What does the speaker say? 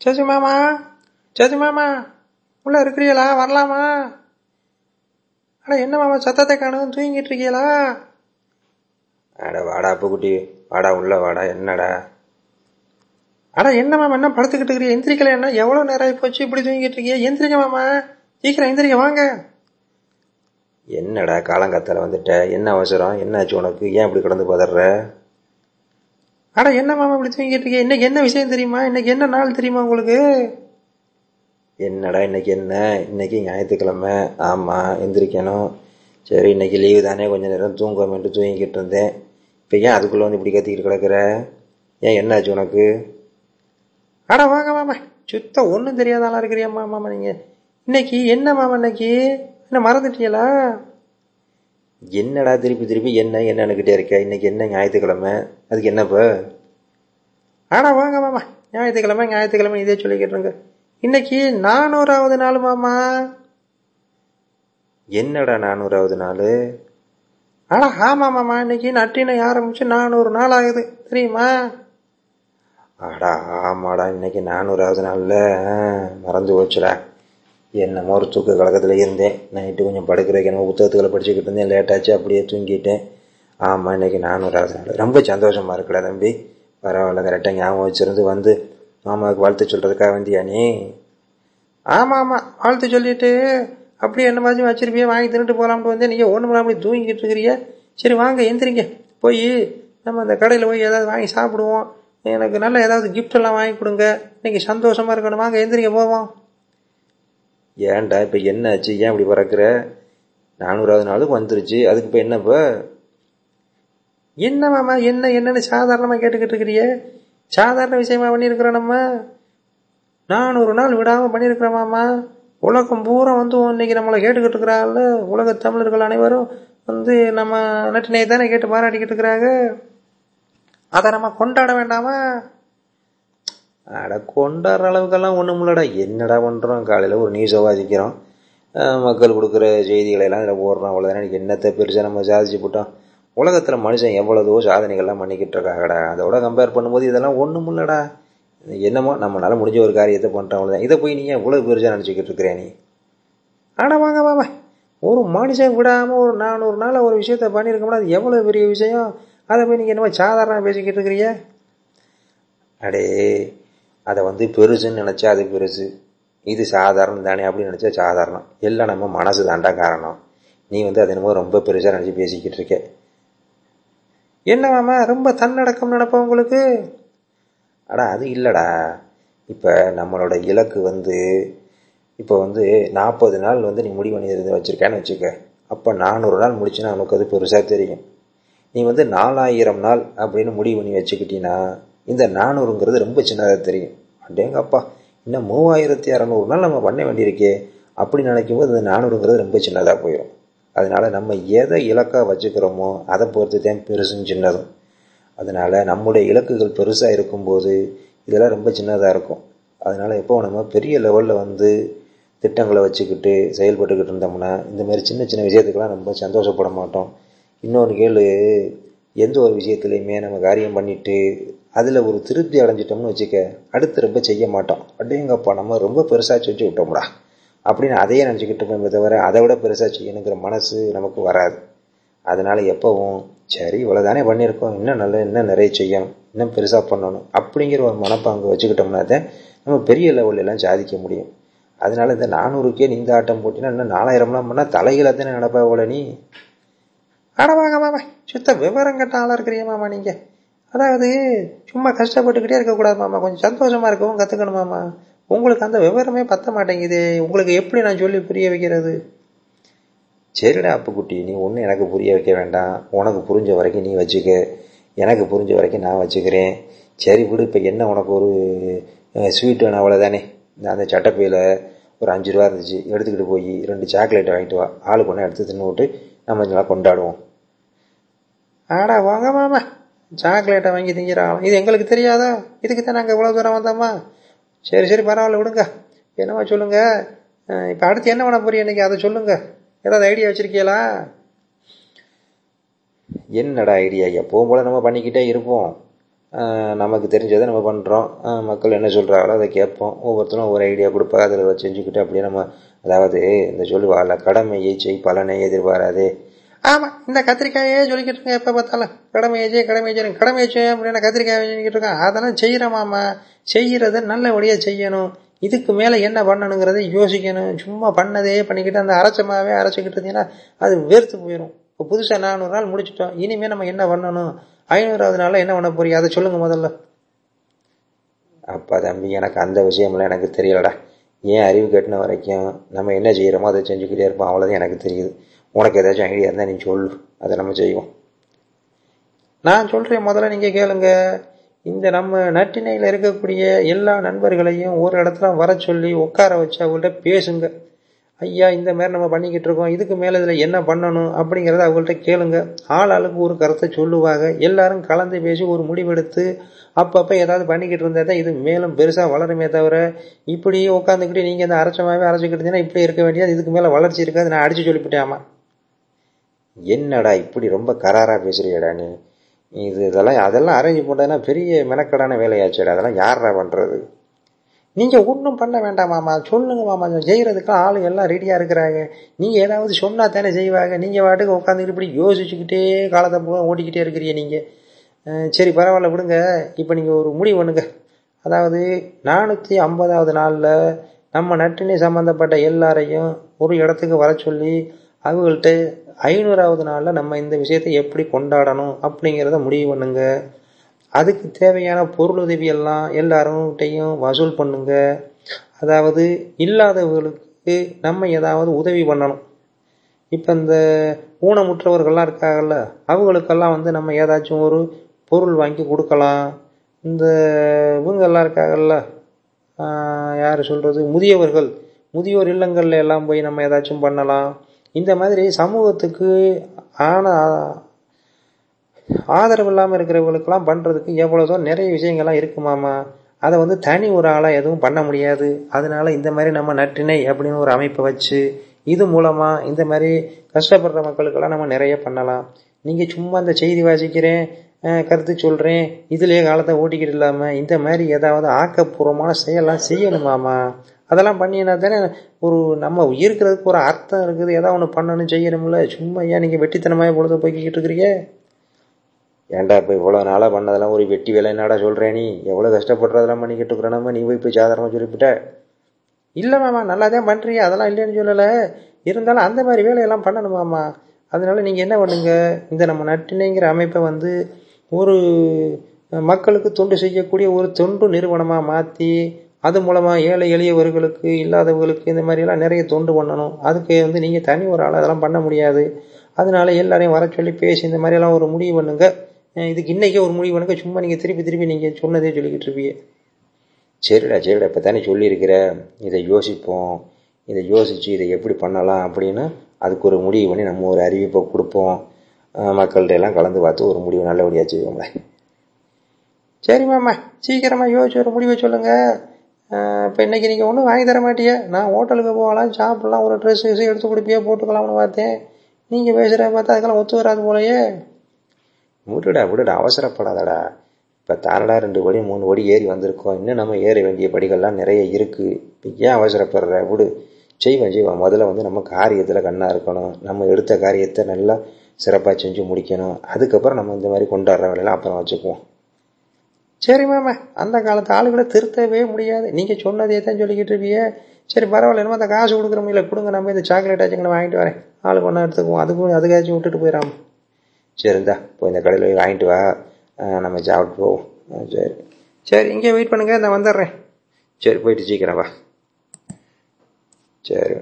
சேச்சி மாமா சேச்சி மாமா உள்ள இருக்கிறீங்களா? வரலாமா? அட என்ன மாமா சத்தத்தை காணும் தூங்கிட்டு இருக்கீங்களா? அட வாடா அப்புக்குட்டி வாடா உள்ள வாடா என்னடா? அட என்ன மாமா என்ன படுத்துக்கிட்டு இருக்கிறீங்க? எந்திரிக்கல என்ன? எவ்வளவு நேரம் ஆகி போச்சு இப்படி தூங்கிட்டு இருக்கீங்க? எந்திரிக்க மாமா. சீக்கிரம் எந்திரிக்க வாங்க. என்னடா காலங்காத்தால வந்துட்ட? என்ன அவசரம்? என்னாச்சு உனக்கு? ஏன் இப்படி கிடந்து பதற? அட என்ன மாமா இப்படி தூங்கிட்டு இருக்கீங்க? இன்னைக்கு என்ன விஷயம் தெரியுமா? இன்னைக்கு என்ன நாள் தெரியுமா உங்களுக்கு? என்னடா இன்னைக்கு என்ன? இன்னைக்கு ஞாயிற்றுக்கிழமை. ஆமாம் எந்திரிக்கணும். சரி இன்னைக்கு லீவு தானே. கொஞ்ச நேரம் தூங்குவோம்ட்டு தூங்கிக்கிட்டு இருந்தேன். இப்போ ஏன் அதுக்குள்ளே வந்து இப்படி கத்திக்கிட்டு கிடக்குற? ஏன் என்னாச்சு உனக்கு? அட வாங்க மாமா. சுத்தம் ஒன்றும் தெரியாதாலாம் இருக்கிறியா மாமா நீங்க? இன்னைக்கு என்ன மாமா இன்னைக்கு? என்ன மறந்துட்டீங்களா? என்னடா திருப்பி திருப்பி என்ன என்னன்னுக்கிட்டே இருக்க? இன்னைக்கு என்ன ஞாயிற்றுக்கிழமை? அதுக்கு என்னப்போ ஆடா வாங்க மாமா ஞாயிற்றுக்கிழமை ஞாயிற்றுக்கிழமை இதே சொல்லிக்கிட்டுருங்க இன்னைக்கு நானூறாவது நாள் மாமா. என்னடா நானூறாவது நாள்? ஆனா ஆமா மாமா. இன்னைக்கு நட்டினை ஆரம்பிச்சு நானூறு நாள் ஆகுது. தெரியுமா? ஆடா ஆமாடா. இன்னைக்கு நானூறாவது நாளில் மறந்து போச்சுடா. என்னமோ ஒரு தூக்க கழகத்தில் இருந்தேன். நைட்டு கொஞ்சம் படுக்கிறதுக்கு என்னமோ புத்தகத்துக்களை படிச்சுக்கிட்டு இருந்தேன். லேட்டாச்சு அப்படியே தூங்கிட்டேன். ஆமாம் இன்றைக்கி நானூறாவது நாள் ரொம்ப சந்தோஷமாக இருக்கடா தம்பி. பரவாயில்ல கரெக்டாக ஞாபகம் வச்சுருந்து வந்து மாமாவுக்கு வாழ்த்து சொல்கிறதுக்காக வந்தியா நீ? ஆமாம் ஆமாம் வாழ்த்து சொல்லிட்டு அப்படியே என்ன மாதிரி வச்சிருப்பியே வாங்கி தின்னுட்டு போகலாம்னு வந்து ஒன்று ஒண்ணு அப்படி தூங்கிட்டு இருக்கிறீங்க. சரி வாங்க எந்திரிங்க. போய் நம்ம அந்த கடையில் போய் ஏதாவது வாங்கி சாப்பிடுவோம். எனக்கு நல்ல ஏதாவது கிஃப்ட் எல்லாம் வாங்கி கொடுங்க. இன்னைக்கு சந்தோஷமாக இருக்கணும்? வாங்க எந்திரிங்க போவோம். ஏன்டா இப்போ என்ன ஆச்சு? ஏன் இப்படி பறக்கிற? நானூறாவது நாளுக்கு வந்துருச்சு. அதுக்கு இப்போ என்னப்போ என்ன மாமா என்ன என்னன்னு சாதாரணமாக கேட்டுக்கிட்டு இருக்கிறிய? சாதாரண விஷயமா பண்ணியிருக்கிறோம் நம்ம. நானூறு நாள் விடாமல் பண்ணியிருக்கிறோம் மாமா. உலகம் பூரா வந்து இன்னைக்கு நம்மளை கேட்டுக்கிட்டு இருக்கிறாள் உலக தமிழர்கள் அனைவரும் வந்து நம்ம நட்டினை தானே கேட்டு பாராட்டிக்கிட்டு இருக்கிறாங்க. அதை நம்ம கொண்டாட வேண்டாமா? அட கொண்டாடுற அளவுக்கெல்லாம் ஒன்றும் இல்லைடா. என்னடா பண்ணுறோம் காலையில் ஒரு நியூஸை வாசிக்கிறோம் மக்கள் கொடுக்குற செய்திகளை எல்லாம் இதில் போடுறோம். அவ்வளோதானே எனக்கு என்னத்தை பெருசாக நம்ம சாதிச்சு போட்டோம். உலகத்தில் மனுஷன் எவ்வளவோ சாதனைகள்லாம் பண்ணிக்கிட்டு இருக்காங்கடா. அதோட கம்பேர் பண்ணும்போது இதெல்லாம் ஒன்றும் இல்லைடா. என்னமோ நம்மளால் முடிஞ்ச ஒரு காரியத்தை பண்ணுறோம் அவ்வளோதான் இதை போய் நீ இவ்வளோ பெருசாக நினச்சிக்கிட்டு இருக்கிறே நீ? ஆனால் வாங்க வாங்க ஒரு மனுஷன் விடாமல் ஒரு நானூறு நாள் ஒரு விஷயத்த பண்ணியிருக்கோம்னா அது எவ்வளோ பெரிய விஷயம்? அதை போய் நீங்கள் என்னமோ சாதாரணமாக பேசிக்கிட்டு இருக்கிறீங்க? அடே அதை வந்து பெருசுன்னு நினச்சா அது பெருசு. இது சாதாரணம் தானே அப்படின்னு நினச்சா சாதாரணம். எல்லாம் நம்ம மனசு தாண்டா காரணம். நீ வந்து அது என்னமோ ரொம்ப பெருசாக நினச்சி பேசிக்கிட்டு இருக்க. என்ன மாமா ரொம்ப தன்னடக்கம் நடப்பா உங்களுக்கு? அடா அது இல்லைடா. இப்போ நம்மளோட இலக்கு வந்து இப்போ வந்து நாற்பது நாள் வந்து நீ முடிவு பண்ணி வச்சுருக்கேன்னு வச்சுக்க. அப்போ நானூறு நாள் முடிச்சுன்னா நமக்கு அது பெருசாக தெரியும். நீ வந்து நாலாயிரம் நாள் அப்படின்னு முடிவு பண்ணி வச்சுக்கிட்டீங்கன்னா இந்த நானூறுங்கிறது ரொம்ப சின்னதாக தெரியும். அப்படியேங்கப்பா இன்னும் மூவாயிரத்தி அறநூறு நாள் நம்ம பண்ண வேண்டியிருக்கே. அப்படி நினைக்கும் போது இந்த நானூறுங்கிறது ரொம்ப சின்னதாக போயிடும் அதனால நம்ம எதை இலக்காக வச்சுக்கிறோமோ அதை பொறுத்து தான் பெருசும் சின்னதும். அதனால் நம்முடைய இலக்குகள் பெருசாக இருக்கும்போது இதெல்லாம் ரொம்ப சின்னதாக இருக்கும். அதனால் எப்போ நம்ம பெரிய லெவலில் வந்து திட்டங்களை வச்சுக்கிட்டு செயல்பட்டுக்கிட்டு இருந்தோம்னா இந்த மாதிரி சின்ன சின்ன விஷயத்துக்கெல்லாம் ரொம்ப சந்தோஷப்பட மாட்டோம். இன்னொன்று கேளு எந்த ஒரு விஷயத்துலையுமே நம்ம காரியம் பண்ணிவிட்டு அதில் ஒரு திருப்தி அடைஞ்சிட்டோம்னு வச்சுக்க அடுத்து ரொம்ப செய்ய மாட்டோம். அப்படிங்கப்பா நம்ம ரொம்ப பெருசாக செஞ்சு விட்டோம்டா. அப்படின்னு அதையே நினச்சிக்கிட்டு தவிர அதை விட பெருசாக செய்யணுங்கிற மனசு நமக்கு வராது. அதனால் எப்போவும் சரி இவ்வளோதானே பண்ணியிருக்கோம். இன்னும் நல்ல இன்னும் நிறைய செய்யணும். இன்னும் பெருசாக பண்ணணும். அப்படிங்கிற ஒரு மனப்பாங்கு வச்சுக்கிட்டோம்னா தான் நம்ம பெரிய லெவல்ல சாதிக்க முடியும். அதனால இந்த நானூறுக்கே நீந்த ஆட்டம் போட்டினா இன்னும் நாலாயிரம்லாம் பண்ணால் தலையில தானே நடப்பா போல நீ? ஆட வாங்க மாமா சுத்த விவரம் கட்ட ஆளாக இருக்கிறீங்க மாமா நீங்கள் அதாவது சும்மா கஷ்டப்பட்டுக்கிட்டே இருக்கக்கூடாது மாமா. கொஞ்சம் சந்தோஷமா இருக்கவும் கத்துக்கணும் மாமா. உங்களுக்கு அந்த விவரமே பத்த மாட்டேங்குது. உங்களுக்கு எப்படி நான் சொல்லி புரிய வைக்கிறது? சரிடா அப்புக்குட்டி நீ ஒன்றும் எனக்கு புரிய வைக்க வேண்டாம். உனக்கு புரிஞ்ச வரைக்கும் நீ வச்சுக்க. எனக்கு புரிஞ்ச வரைக்கும் நான் வச்சுக்கிறேன். சரி விடு இப்போ என்ன உனக்கு ஒரு ஸ்வீட் வேணும் அவ்வளோதானே நான் அந்த சட்டப்பையில் ஒரு அஞ்சு ரூபா இருந்துச்சு. எடுத்துக்கிட்டு போய் ரெண்டு சாக்லேட்டை வாங்கிட்டு வா. ஆளுக்கு ஒன்றா எடுத்து தின்னு விட்டு நம்ம நல்லா கொண்டாடுவோம். ஆடா வாங்க மாமா. சாக்லேட்டை வாங்கி திங்கிறாங்களாம் இது எங்களுக்கு தெரியாதா? இதுக்கு தான் நாங்கள் இவ்வளோ தூரம் வந்தோமா? சரி சரி பரவாயில்ல விடுங்க. என்னவா சொல்லுங்க. இப்போ அடுத்து என்ன பண்ண போறீங்க இன்றைக்கி அதை சொல்லுங்க. ஏதாவது ஐடியா வச்சிருக்கீங்களா? என்னடா ஐடியா எப்பவும் போல நம்ம பண்ணிக்கிட்டே இருப்போம். நமக்கு தெரிஞ்சதை நம்ம பண்ணுறோம் மக்கள் என்ன சொல்கிறாங்களோ அதை கேட்போம். ஒவ்வொருத்தரும் ஒவ்வொரு ஐடியா கொடுப்பா அதில் செஞ்சுக்கிட்டு அப்படியே நம்ம அதாவது இந்த சொல்லுவாள் கடமையை செய் பலனை எதிர்பாராதே. ஆமாம் இந்த கத்திரிக்காயே சொல்லிக்கிட்டு இருக்கேன் எப்போ பார்த்தாலும். கடமையை செய் கடமையேச்சு செய்யணும் கடமையை அப்படின்னா கத்திரிக்காயை சொல்லிக்கிட்டு இருக்கேன் அதெல்லாம் செய்கிறோமாம்மா செய்கிறத நல்லபடியாக செய்யணும். இதுக்கு மேலே என்ன பண்ணணுங்கிறத யோசிக்கணும். சும்மா பண்ணதே பண்ணிக்கிட்டு அந்த அரைச்சமாவே அரைச்சிக்கிட்டு இருந்தீங்கன்னா அது வெறுத்து போயிடும் இப்போ புதுசாக நானூறு நாள் முடிச்சிட்டோம். இனிமேல் நம்ம என்ன பண்ணணும்? ஐநூறாவது நாளில் என்ன பண்ண போறீங்க? அதை சொல்லுங்க முதல்ல. அப்பா தம்பி எனக்கு அந்த விஷயம்லாம் எனக்கு தெரியலடா. ஏன் அறிவு கட்டின வரைக்கும் நம்ம என்ன செய்கிறோமோ அதை செஞ்சுக்கிட்டே இருப்போம். அவ்வளோதான் எனக்கு தெரியுது. உனக்கு ஏதாச்சும் ஐடியா இருந்தால் நீ சொல்லு. அதை நம்ம செய்வோம். நான் சொல்கிறேன் முதல்ல நீங்கள் கேளுங்க. இந்த நம்ம நட்டினையில் இருக்கக்கூடிய எல்லா நண்பர்களையும் ஒரு இடத்துல வர சொல்லி உட்கார வச்சு அவங்கள்ட்ட பேசுங்க. ஐயா இந்த மாதிரி நம்ம பண்ணிக்கிட்டு இருக்கோம். இதுக்கு மேலே இதில் என்ன பண்ணணும் அப்படிங்கிறத அவங்கள்ட்ட கேளுங்க. ஆள் ஆளுக்கு ஒரு கருத்தை சொல்லுவாங்க. எல்லாரும் கலந்து பேசி ஒரு முடிவெடுத்து அப்பப்போ ஏதாவது பண்ணிக்கிட்டு இருந்தால் தான் இது மேலும் பெருசாக வளருமே தவிர இப்படி உட்காந்துக்கிட்டு நீங்கள் இந்த அரைச்சமாகவே அரைச்சிக்கிட்டு இருந்தீங்கன்னா இப்படி இருக்க வேண்டியது இதுக்கு மேலே வளர்ச்சி இருக்காது. நான் அடித்து சொல்லிவிட்டேன் என்னடா இப்படி ரொம்ப கராராக பேசுறியடா நீ? இது இதெல்லாம் அதெல்லாம் அரேஞ்ச் பண்ணுறதுனா பெரிய மெனக்கடான வேலையாச்சுடா. அதெல்லாம் யாரா பண்ணுறது நீங்கள் ஒன்றும் பண்ண வேண்டாம் மாமா. சொல்லுங்க மாமா. செய்கிறதுக்கு ஆளு எல்லாம் ரெடியாக இருக்கிறாங்க. நீங்கள் ஏதாவது சொன்னால் தானே செய்வாங்க. நீங்கள் வாட்டுக்கு உட்காந்துக்கிட்டு இப்படி யோசிச்சுக்கிட்டே காலத்தை போக ஓட்டிக்கிட்டே இருக்கிறீங்க நீங்கள் சரி பரவாயில்ல விடுங்க. இப்போ நீங்கள் ஒரு முடிவு பண்ணுங்க. அதாவது நானூற்றி ஐம்பதாவது நாளில் நம்ம நட்டினை சம்மந்தப்பட்ட எல்லாரையும் ஒரு இடத்துக்கு வர சொல்லி அவங்கள்ட்ட ஐநூறாவது நாளில் நம்ம இந்த விஷயத்தை எப்படி கொண்டாடணும் அப்படிங்கிறத முடிவு பண்ணுங்க. அதுக்கு தேவையான பொருளுதவி எல்லாம் எல்லாருக்கிட்டையும் வசூல் பண்ணுங்க. அதாவது இல்லாதவர்களுக்கு நம்ம ஏதாவது உதவி பண்ணணும். இப்போ இந்த ஊனமுற்றவர்கள்லாம் இருக்காங்கல்ல அவங்களுக்கெல்லாம் வந்து நம்ம ஏதாச்சும் ஒரு பொருள் வாங்கி கொடுக்கலாம். இந்த இவங்கெல்லாம் இருக்காங்கல்ல யார் சொல்கிறது முதியவர்கள் முதியோர் இல்லங்களில் எல்லாம் போய் நம்ம ஏதாச்சும் பண்ணலாம். இந்த மாதிரி சமூகத்துக்கு ஆன ஆதரவு இல்லாமல் இருக்கிறவங்களுக்கெல்லாம் பண்ணுறதுக்கு எவ்வளோதோ நிறைய விஷயங்கள்லாம் இருக்குமாமா அதை வந்து தனி ஒரு ஆளாக எதுவும் பண்ண முடியாது. அதனால இந்த மாதிரி நம்ம நற்றினை அப்படின்னு ஒரு அமைப்பை வச்சு இது மூலமாக இந்த மாதிரி கஷ்டப்படுற மக்களுக்கெல்லாம் நம்ம நிறைய பண்ணலாம். நீங்கள் சும்மா இந்த செய்தி வாசிக்கிறேன் கருத்து சொல்கிறேன் இதுலேயே காலத்தை ஓட்டிக்கிட்டு இல்லாமல் இந்த மாதிரி ஏதாவது ஆக்கப்பூர்வமான செயலாம் செய்யணுமாமா அதெல்லாம் பண்ணினா தானே ஒரு நம்ம இருக்கிறதுக்கு ஒரு அர்த்தம் இருக்குது. ஏதாவது ஒன்று பண்ணணும் செய்யணும்ல. சும்மா ஏன் நீங்கள் வெட்டித்தனமாக பொழுது போய்கிட்டு இருக்கிறீங்க? ஏன்டா இப்போ இவ்வளோ நாளாக பண்ணதெல்லாம் ஒரு வெட்டி வேலை என்னடா சொல்கிறேன் நீ? எவ்வளோ கஷ்டப்படுறதெல்லாம் பண்ணிக்கிட்டு இருக்கிற நம்ம நீ போய் இப்போ சாதாரணமாக சொல்லிவிட்ட இல்லை மாமா நல்லா தான் பண்ணுறீங்க அதெல்லாம் இல்லைன்னு சொல்லலை. இருந்தாலும் அந்த மாதிரி வேலையெல்லாம் பண்ணணுமாமா அதனால நீங்கள் என்ன பண்ணுங்க? இந்த நம்ம நட்டினைங்கிற அமைப்பை வந்து ஒரு மக்களுக்கு தொண்டு செய்யக்கூடிய ஒரு தொண்டு நிறுவனமாக மாற்றி அது மூலமாக ஏழை எளியவர்களுக்கு இல்லாதவர்களுக்கு இந்த மாதிரியெல்லாம் நிறைய தொண்டு பண்ணணும். அதுக்கு வந்து நீங்கள் தனி ஒரு ஆள் அதெல்லாம் பண்ண முடியாது. அதனால எல்லாரையும் வர சொல்லி பேசி இந்த மாதிரியெல்லாம் ஒரு முடிவு பண்ணுங்க. இதுக்கு இன்றைக்கே ஒரு முடிவு பண்ணுங்க. சும்மா நீங்கள் திருப்பி திருப்பி நீங்கள் சொன்னதே சொல்லிக்கிட்டு இருப்பீங்க. சரிடா சரிடா. இப்போ தானே சொல்லியிருக்கிற. இதை யோசிப்போம். இதை யோசித்து இதை எப்படி பண்ணலாம் அப்படின்னு அதுக்கு ஒரு முடிவு பண்ணி நம்ம ஒரு அறிவிப்பை கொடுப்போம். மக்கள்கிட்ட எல்லாம் கலந்து பார்த்து ஒரு முடிவு நல்லபடியாக செய்வோம்ல சரி மாமா சீக்கிரமாக யோசிச்சு ஒரு முடிவை சொல்லுங்கள் இப்போ இன்றைக்கி நீங்கள் ஒன்றும் வாங்கி தர மாட்டியே. நான் ஹோட்டலுக்கு போகலாம் சாப்பிட்லாம் ஒரு ட்ரெஸ் எடுத்து கொடுப்பியே போட்டுக்கலாம்னு பார்த்தேன். நீங்கள் பேசுகிற பார்த்தா அதுக்கெல்லாம் ஒத்து வராது போலையே. விட்டுடா விடுடா அவசரப்படாதடா. இப்போ தானடா ரெண்டு படி மூணு படி ஏறி வந்திருக்கோம். இன்னும் நம்ம ஏற வேண்டிய படிகள்லாம் நிறைய இருக்குது இப்போ ஏன் அவசரப்படுற? விடு. செய்வேன் செய்வேன் முதல்ல வந்து நம்ம காரியத்தில் கண்ணாக இருக்கணும். நம்ம எடுத்த காரியத்தை நல்லா சிறப்பாக செஞ்சு முடிக்கணும். அதுக்கப்புறம் நம்ம இந்த மாதிரி கொண்டாடுற வேலையெல்லாம் அப்புறம் வச்சுக்குவோம். சரி மாமா அந்த காலத்து ஆளுகளை திருத்தவே முடியாது. நீங்கள் சொன்னதே தான் சொல்லிக்கிட்டு இருப்பியே. சரி பரவாயில்ல என்னமோ அந்த காசு கொடுக்குற முடியல கொடுங்க நம்ம இந்த சாக்லேட் ஆச்சுங்க வாங்கிட்டு வரேன். ஆளுக்கு ஒன்றா எடுத்துக்குவோம். அதுக்கும் அதுக்காச்சும் விட்டுட்டு போயிடாம. சரிந்தா போய் இந்த கடையில் போய் வாங்கிட்டு வா. நம்ம சாப்பிட்டு போவோம். சரி. சரி இங்கே வெயிட் பண்ணுங்க நான் வந்துடுறேன். சரி போயிட்டு சீக்கிரம் வா. சரி